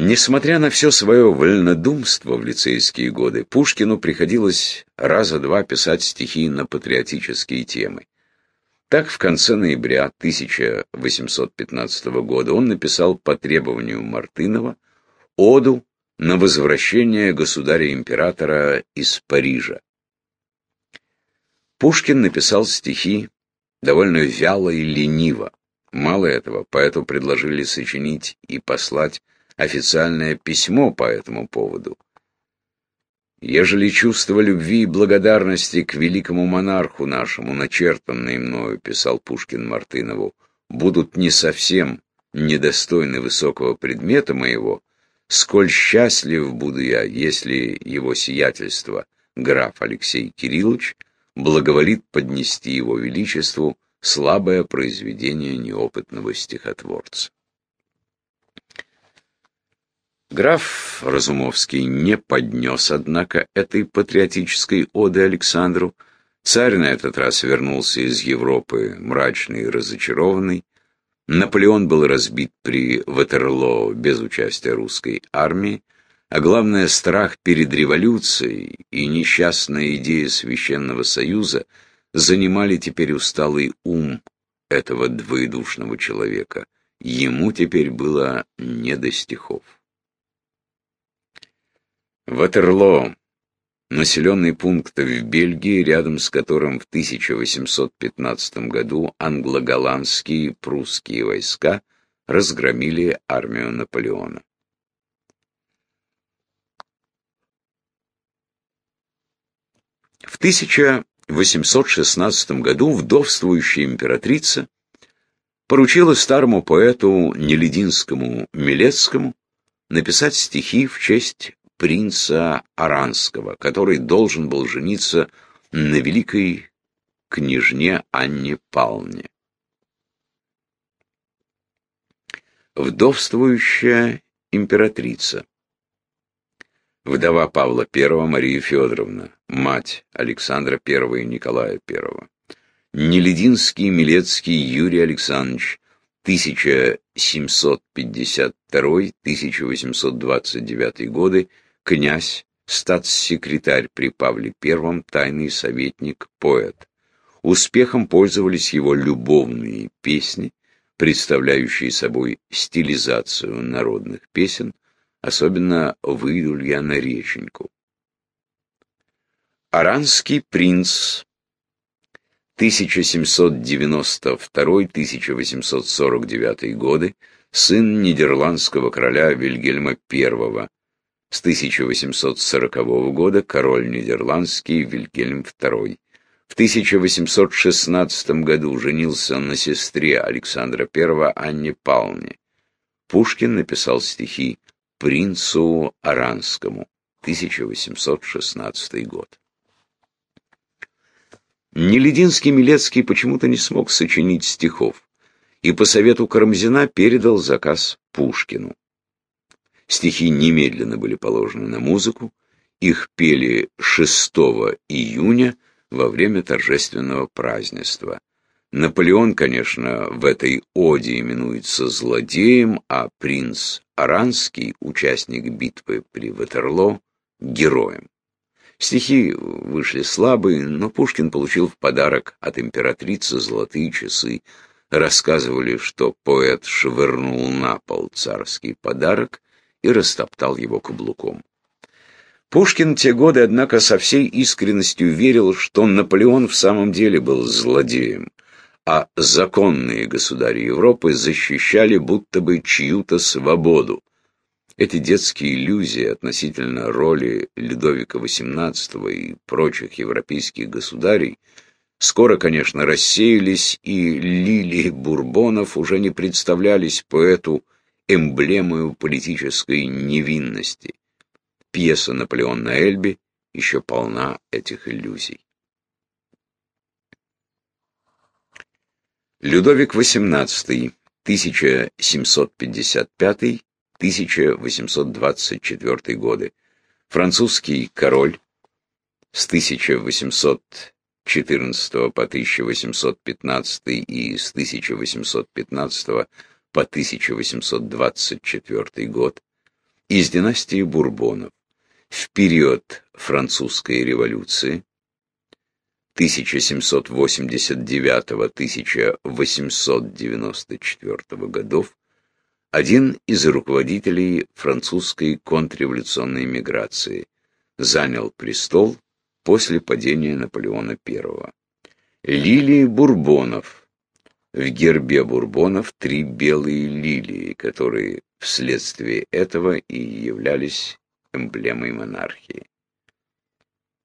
Несмотря на все свое вольнодумство в лицейские годы, Пушкину приходилось раза два писать стихи на патриотические темы. Так, в конце ноября 1815 года он написал по требованию Мартынова оду на возвращение государя-императора из Парижа. Пушкин написал стихи довольно вяло и лениво. Мало этого, поэту предложили сочинить и послать официальное письмо по этому поводу. Ежели чувство любви и благодарности к великому монарху нашему, начертанные мною, писал Пушкин Мартынову, будут не совсем недостойны высокого предмета моего, сколь счастлив буду я, если его сиятельство, граф Алексей Кириллович, благоволит поднести его величеству слабое произведение неопытного стихотворца. Граф Разумовский не поднес, однако, этой патриотической оды Александру. Царь на этот раз вернулся из Европы мрачный и разочарованный. Наполеон был разбит при Ватерлоо без участия русской армии, а главное, страх перед революцией и несчастная идея Священного Союза занимали теперь усталый ум этого двоедушного человека. Ему теперь было не до стихов. Ватерлоо – населенный пункт в Бельгии, рядом с которым в 1815 году англо-голландские и прусские войска разгромили армию Наполеона. В 1816 году вдовствующая императрица поручила старому поэту Нелединскому Милецкому написать стихи в честь принца Аранского, который должен был жениться на великой княжне Анне Палне. Вдовствующая императрица вдова Павла I Мария Федоровна, мать Александра I и Николая I. Нелединский Милецкий Юрий Александрович, 1752-1829 годы, князь, статс-секретарь при Павле I, тайный советник, поэт. Успехом пользовались его любовные песни, представляющие собой стилизацию народных песен, особенно выйду я на реченьку. Аранский принц 1792-1849 годы, сын нидерландского короля Вильгельма I, с 1840 года король нидерландский Вильгельм II. В 1816 году женился на сестре Александра I Анне Палне. Пушкин написал стихи принцу Аранскому, 1816 год. Нелединский Милецкий почему-то не смог сочинить стихов, и по совету Карамзина передал заказ Пушкину. Стихи немедленно были положены на музыку, их пели 6 июня во время торжественного празднества. Наполеон, конечно, в этой оде именуется злодеем, а принц Аранский, участник битвы при Ватерло, героем. Стихи вышли слабые, но Пушкин получил в подарок от императрицы золотые часы. Рассказывали, что поэт швырнул на пол царский подарок и растоптал его каблуком. Пушкин те годы, однако, со всей искренностью верил, что Наполеон в самом деле был злодеем а законные государи Европы защищали будто бы чью-то свободу. Эти детские иллюзии относительно роли Людовика XVIII и прочих европейских государей скоро, конечно, рассеялись, и лилии бурбонов уже не представлялись поэту эмблемою политической невинности. Пьеса «Наполеон на Эльбе» еще полна этих иллюзий. Людовик XVIII, 1755-1824 годы. Французский король с 1814 по 1815 и с 1815 по 1824 год. из династии Бурбонов в период французской революции 1789-1894 годов один из руководителей французской контрреволюционной миграции, занял престол после падения Наполеона I. Лилии Бурбонов. В гербе Бурбонов три белые лилии, которые вследствие этого и являлись эмблемой монархии.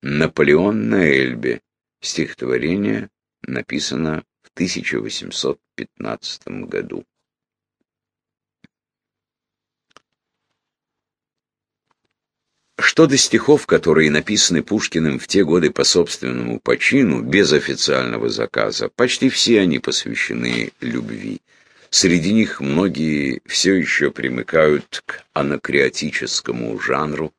Наполеон на Эльбе. Стихотворение написано в 1815 году. Что до стихов, которые написаны Пушкиным в те годы по собственному почину, без официального заказа, почти все они посвящены любви. Среди них многие все еще примыкают к анакреатическому жанру.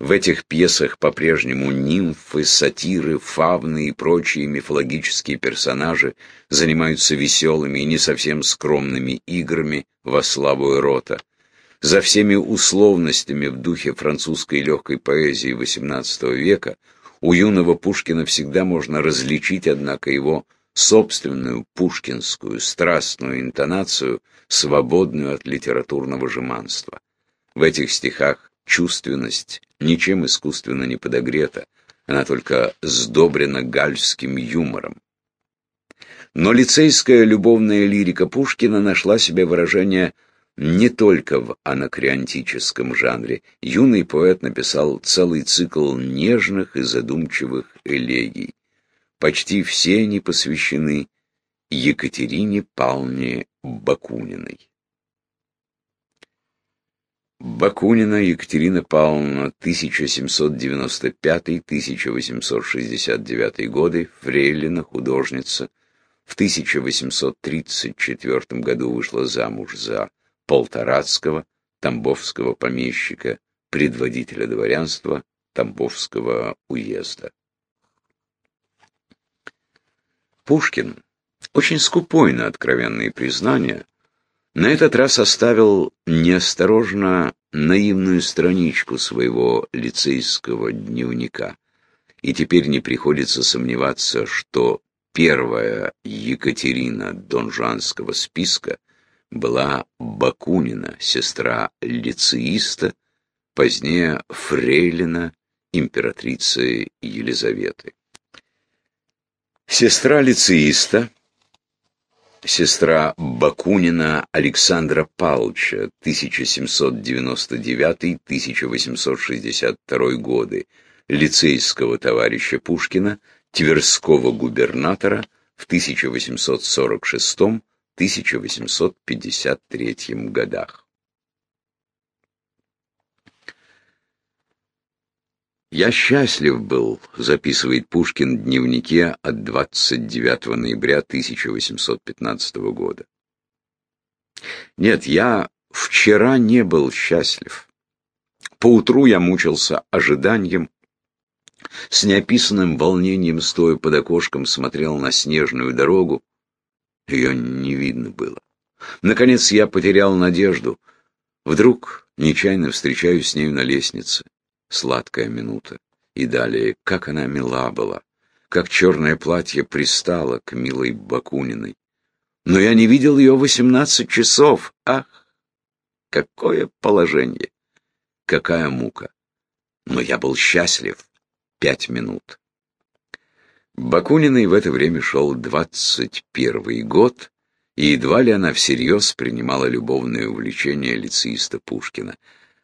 В этих пьесах по-прежнему нимфы, сатиры, фавны и прочие мифологические персонажи занимаются веселыми и не совсем скромными играми во славу эрота. За всеми условностями в духе французской легкой поэзии XVIII века у юного Пушкина всегда можно различить, однако, его собственную пушкинскую страстную интонацию, свободную от литературного жеманства. В этих стихах чувственность ничем искусственно не подогрета, она только сдобрена гальским юмором. Но лицейская любовная лирика Пушкина нашла себе выражение не только в анакреонтическом жанре. Юный поэт написал целый цикл нежных и задумчивых элегий. Почти все они посвящены Екатерине Павловне Бакуниной. Бакунина Екатерина Павловна, 1795-1869 годы, фрейлина, художница. В 1834 году вышла замуж за Полторацкого, тамбовского помещика, предводителя дворянства Тамбовского уезда. Пушкин, очень скупой на откровенные признания, на этот раз оставил неосторожно наивную страничку своего лицейского дневника, и теперь не приходится сомневаться, что первая Екатерина Донжанского списка – была Бакунина, сестра лицеиста, позднее фрейлина императрицы Елизаветы. Сестра лицеиста, сестра Бакунина Александра Павловича, 1799-1862 годы, лицейского товарища Пушкина, Тверского губернатора в 1846 году, 1853 годах. «Я счастлив был», — записывает Пушкин в дневнике от 29 ноября 1815 года. «Нет, я вчера не был счастлив. Поутру я мучился ожиданием, с неописанным волнением, стоя под окошком, смотрел на снежную дорогу, ее не видно было. Наконец я потерял надежду. Вдруг нечаянно встречаюсь с нею на лестнице. Сладкая минута. И далее, как она мила была, как черное платье пристало к милой Бакуниной. Но я не видел ее восемнадцать часов. Ах, какое положение! Какая мука! Но я был счастлив пять минут. Бакуниной в это время шел двадцать первый год, и едва ли она всерьез принимала любовное увлечение лицеиста Пушкина.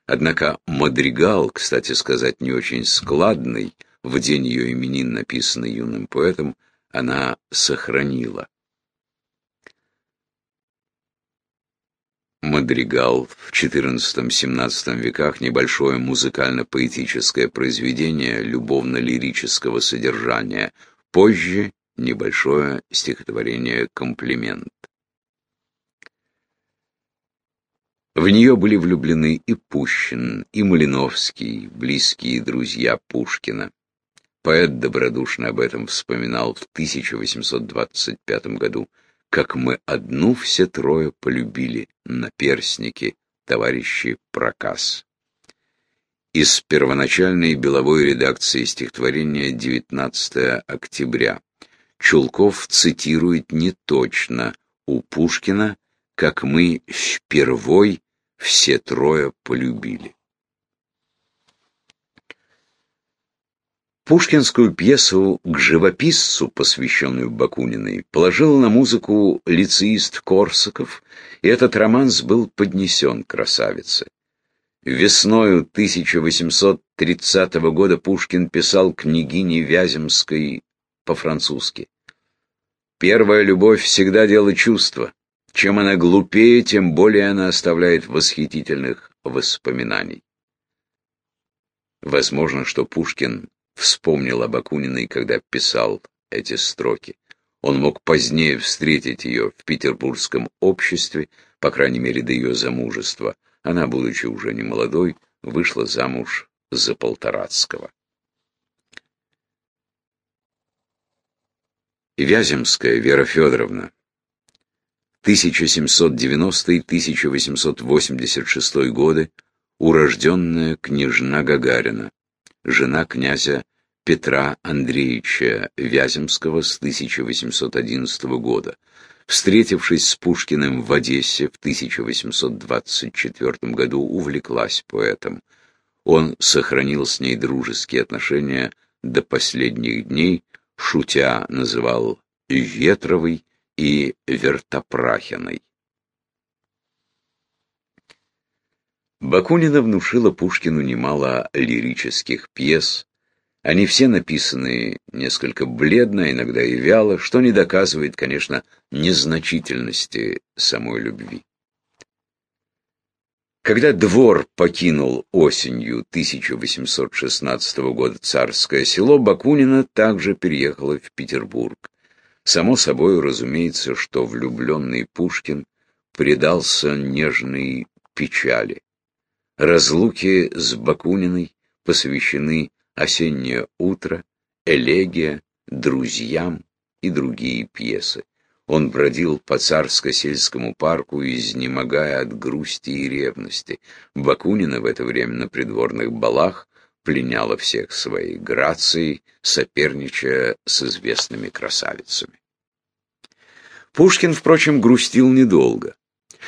Однако мадригал, кстати сказать, не очень складный, в день ее именин, написанный юным поэтом, она сохранила. Мадригал в XIV-XVII веках небольшое музыкально-поэтическое произведение любовно-лирического содержания – Позже небольшое стихотворение «Комплимент». В нее были влюблены и Пущин, и Малиновский, близкие друзья Пушкина. Поэт добродушно об этом вспоминал в 1825 году, как мы одну все трое полюбили на перстнике товарищи Прокас. Из первоначальной беловой редакции стихотворения 19 октября. Чулков цитирует неточно у Пушкина, как мы впервой все трое полюбили. Пушкинскую пьесу к живописцу, посвященную Бакуниной, положил на музыку лицеист Корсаков, и этот романс был поднесен красавице. Весною 1830 года Пушкин писал княгине Вяземской по-французски. «Первая любовь всегда дело чувства. Чем она глупее, тем более она оставляет восхитительных воспоминаний». Возможно, что Пушкин вспомнил об Акуниной, когда писал эти строки. Он мог позднее встретить ее в петербургском обществе, по крайней мере, до ее замужества. Она, будучи уже не молодой, вышла замуж за Полторацкого. Вяземская Вера Федоровна 1790-1886 годы, урожденная княжна Гагарина, жена князя Петра Андреевича Вяземского с 1811 года. Встретившись с Пушкиным в Одессе в 1824 году, увлеклась поэтом. Он сохранил с ней дружеские отношения до последних дней, шутя называл Ветровой и Вертопрахиной. Бакунина внушила Пушкину немало лирических пьес. Они все написаны несколько бледно, иногда и вяло, что не доказывает, конечно, незначительности самой любви. Когда двор покинул осенью 1816 года царское село, Бакунина также переехала в Петербург. Само собой разумеется, что влюбленный Пушкин предался нежной печали. Разлуки с Бакуниной посвящены «Осеннее утро», «Элегия», «Друзьям» и другие пьесы. Он бродил по царско-сельскому парку, изнемогая от грусти и ревности. Бакунина в это время на придворных балах пленяла всех своей грацией, соперничая с известными красавицами. Пушкин, впрочем, грустил недолго.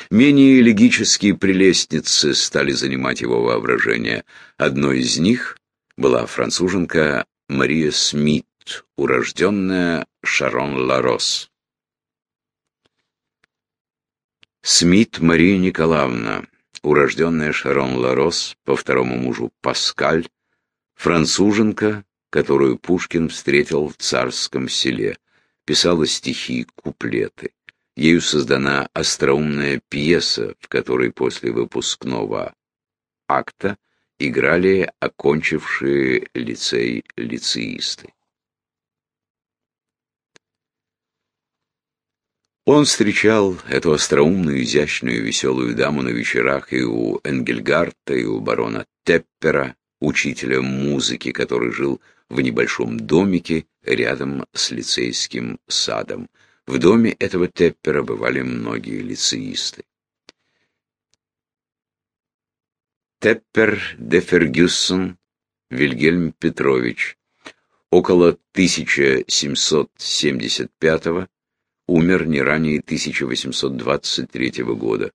Менее элегические прелестницы стали занимать его воображение. Одной из них была француженка Мария Смит, урожденная Шарон Ларос. Смит Мария Николаевна, урожденная Шарон Ларос, по второму мужу Паскаль, француженка, которую Пушкин встретил в царском селе, писала стихи, куплеты. Ею создана остроумная пьеса, в которой после выпускного акта играли окончившие лицей лицеисты. Он встречал эту остроумную, изящную, веселую даму на вечерах и у Энгельгарта, и у барона Теппера, учителя музыки, который жил в небольшом домике рядом с лицейским садом. В доме этого Теппера бывали многие лицеисты. Теппер де Фергюсон Вильгельм Петрович около 1775 умер не ранее 1823 года.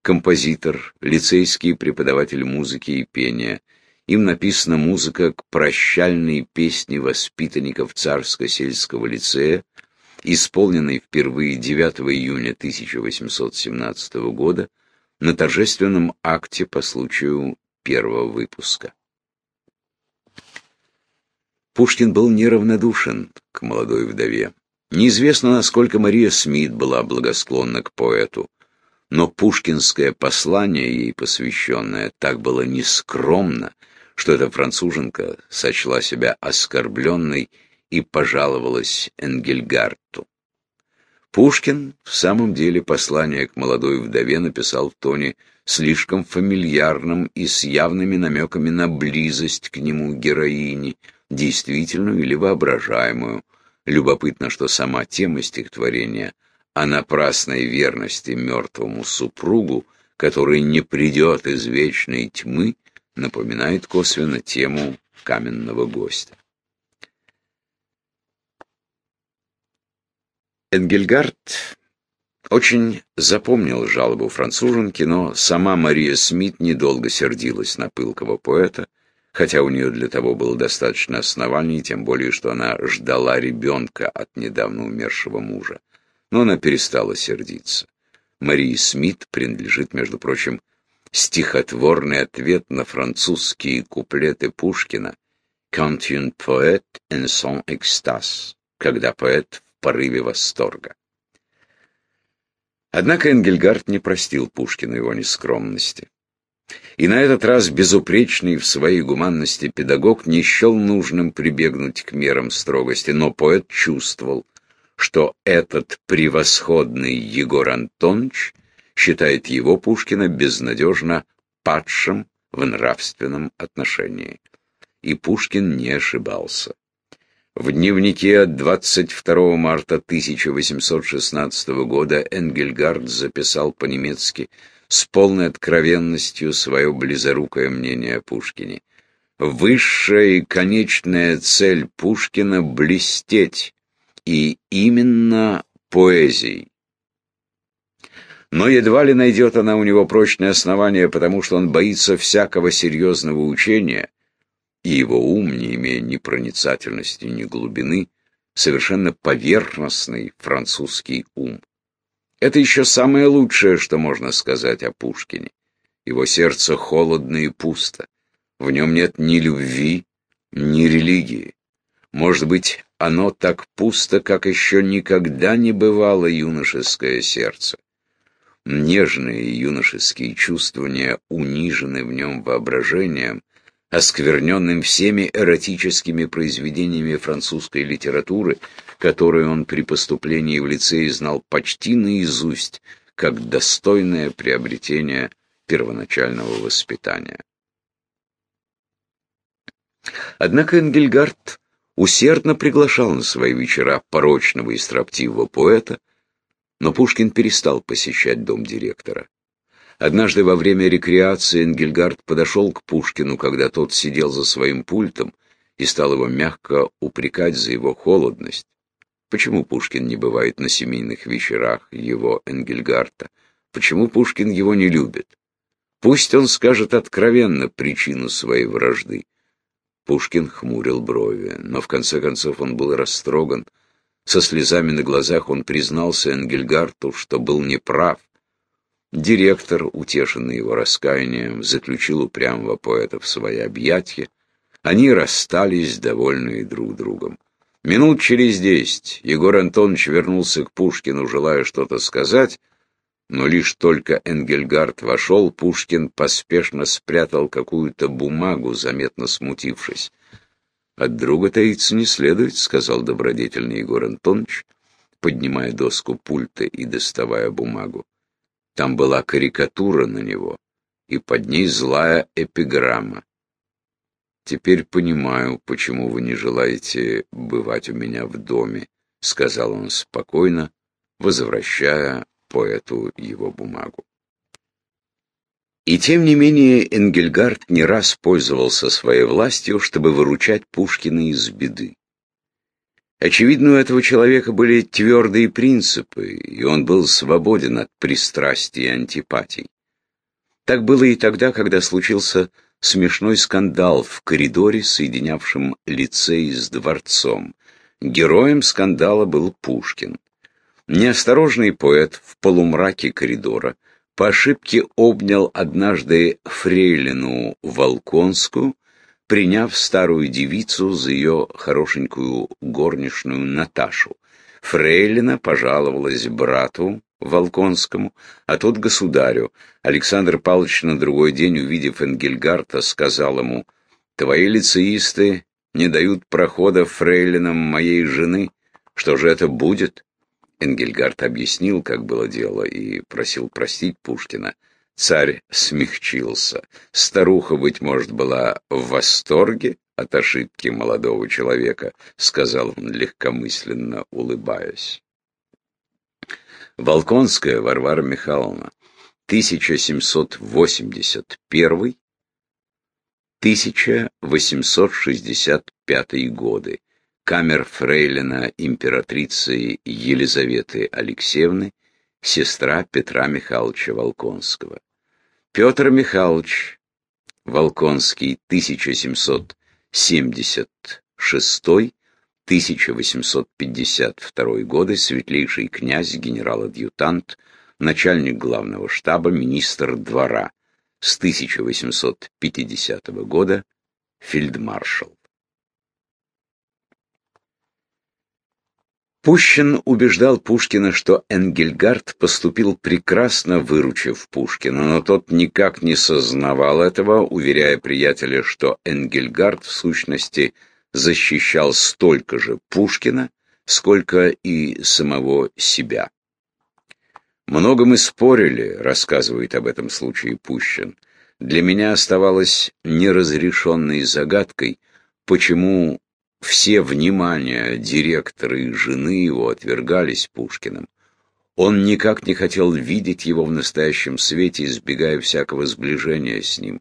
Композитор, лицейский преподаватель музыки и пения. Им написана музыка к прощальной песне воспитанников Царско-сельского лицея, исполненный впервые 9 июня 1817 года на торжественном акте по случаю первого выпуска. Пушкин был неравнодушен к молодой вдове. Неизвестно, насколько Мария Смит была благосклонна к поэту, но пушкинское послание, ей посвященное, так было нескромно, что эта француженка сочла себя оскорбленной и пожаловалась Энгельгарту. Пушкин в самом деле послание к молодой вдове написал в тоне слишком фамильярном и с явными намеками на близость к нему героини, действительную или воображаемую. Любопытно, что сама тема стихотворения о напрасной верности мертвому супругу, который не придет из вечной тьмы, напоминает косвенно тему каменного гостя. Энгельгард очень запомнил жалобу француженки, но сама Мария Смит недолго сердилась на пылкого поэта, хотя у нее для того было достаточно оснований, тем более, что она ждала ребенка от недавно умершего мужа. Но она перестала сердиться. Марии Смит принадлежит, между прочим, стихотворный ответ на французские куплеты Пушкина «Quand un poète en son extase», когда поэт порыве восторга. Однако Энгельгард не простил Пушкину его нескромности. И на этот раз безупречный в своей гуманности педагог не счел нужным прибегнуть к мерам строгости, но поэт чувствовал, что этот превосходный Егор Антонович считает его, Пушкина, безнадежно падшим в нравственном отношении. И Пушкин не ошибался. В дневнике от 22 марта 1816 года Энгельгард записал по-немецки с полной откровенностью свое близорукое мнение о Пушкине. Высшая и конечная цель Пушкина — блестеть, и именно поэзией. Но едва ли найдет она у него прочное основание, потому что он боится всякого серьезного учения — и его ум, не имея ни проницательности, ни глубины, совершенно поверхностный французский ум. Это еще самое лучшее, что можно сказать о Пушкине. Его сердце холодно и пусто. В нем нет ни любви, ни религии. Может быть, оно так пусто, как еще никогда не бывало юношеское сердце. Нежные юношеские чувствования унижены в нем воображением, оскверненным всеми эротическими произведениями французской литературы, которые он при поступлении в лицей знал почти наизусть, как достойное приобретение первоначального воспитания. Однако Энгельгард усердно приглашал на свои вечера порочного и строптивого поэта, но Пушкин перестал посещать дом директора. Однажды во время рекреации Энгельгард подошел к Пушкину, когда тот сидел за своим пультом, и стал его мягко упрекать за его холодность. Почему Пушкин не бывает на семейных вечерах его Энгельгарта? Почему Пушкин его не любит? Пусть он скажет откровенно причину своей вражды. Пушкин хмурил брови, но в конце концов он был растроган. Со слезами на глазах он признался Энгельгарту, что был неправ, Директор, утешенный его раскаянием, заключил упрямого поэта в свои объятия. Они расстались, довольные друг другом. Минут через десять Егор Антонович вернулся к Пушкину, желая что-то сказать, но лишь только Энгельгард вошел, Пушкин поспешно спрятал какую-то бумагу, заметно смутившись. «От друга таиться не следует», — сказал добродетельный Егор Антонович, поднимая доску пульта и доставая бумагу. Там была карикатура на него, и под ней злая эпиграмма. «Теперь понимаю, почему вы не желаете бывать у меня в доме», — сказал он спокойно, возвращая поэту его бумагу. И тем не менее Энгельгард не раз пользовался своей властью, чтобы выручать Пушкина из беды. Очевидно, у этого человека были твердые принципы, и он был свободен от пристрастий и антипатий. Так было и тогда, когда случился смешной скандал в коридоре, соединявшем лицей с дворцом. Героем скандала был Пушкин. Неосторожный поэт в полумраке коридора по ошибке обнял однажды фрейлину Волконскую, приняв старую девицу за ее хорошенькую горничную Наташу. Фрейлина пожаловалась брату Волконскому, а тот государю. Александр Павлович на другой день, увидев Энгельгарта, сказал ему, «Твои лицеисты не дают прохода фрейлинам моей жены. Что же это будет?» Энгельгард объяснил, как было дело, и просил простить Пушкина. Царь смягчился. Старуха, быть может, была в восторге от ошибки молодого человека, сказал он легкомысленно, улыбаясь. Волконская Варвара Михайловна, 1781 1865 годы. Камер фрейлина императрицы Елизаветы Алексеевны, сестра Петра Михайловича Волконского. Петр Михайлович Волконский, 1776-1852 годы, светлейший князь, генерал-адъютант, начальник главного штаба, министр двора, с 1850 года фельдмаршал. Пущин убеждал Пушкина, что Энгельгард поступил прекрасно, выручив Пушкина, но тот никак не сознавал этого, уверяя приятеля, что Энгельгард в сущности защищал столько же Пушкина, сколько и самого себя. «Много мы спорили», — рассказывает об этом случае Пущин. «Для меня оставалось неразрешенной загадкой, почему все внимания директора и жены его отвергались Пушкиным. Он никак не хотел видеть его в настоящем свете, избегая всякого сближения с ним.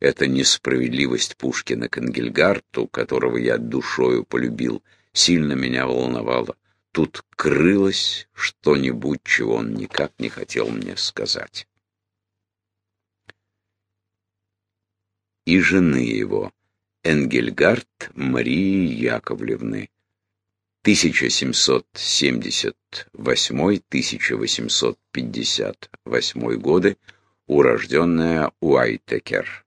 Эта несправедливость Пушкина к Энгельгарту, которого я душою полюбил, сильно меня волновала. Тут крылось что-нибудь, чего он никак не хотел мне сказать. И жены его — Энгельгард Марии Яковлевны 1778-1858 годы, урожденная Уайтекер.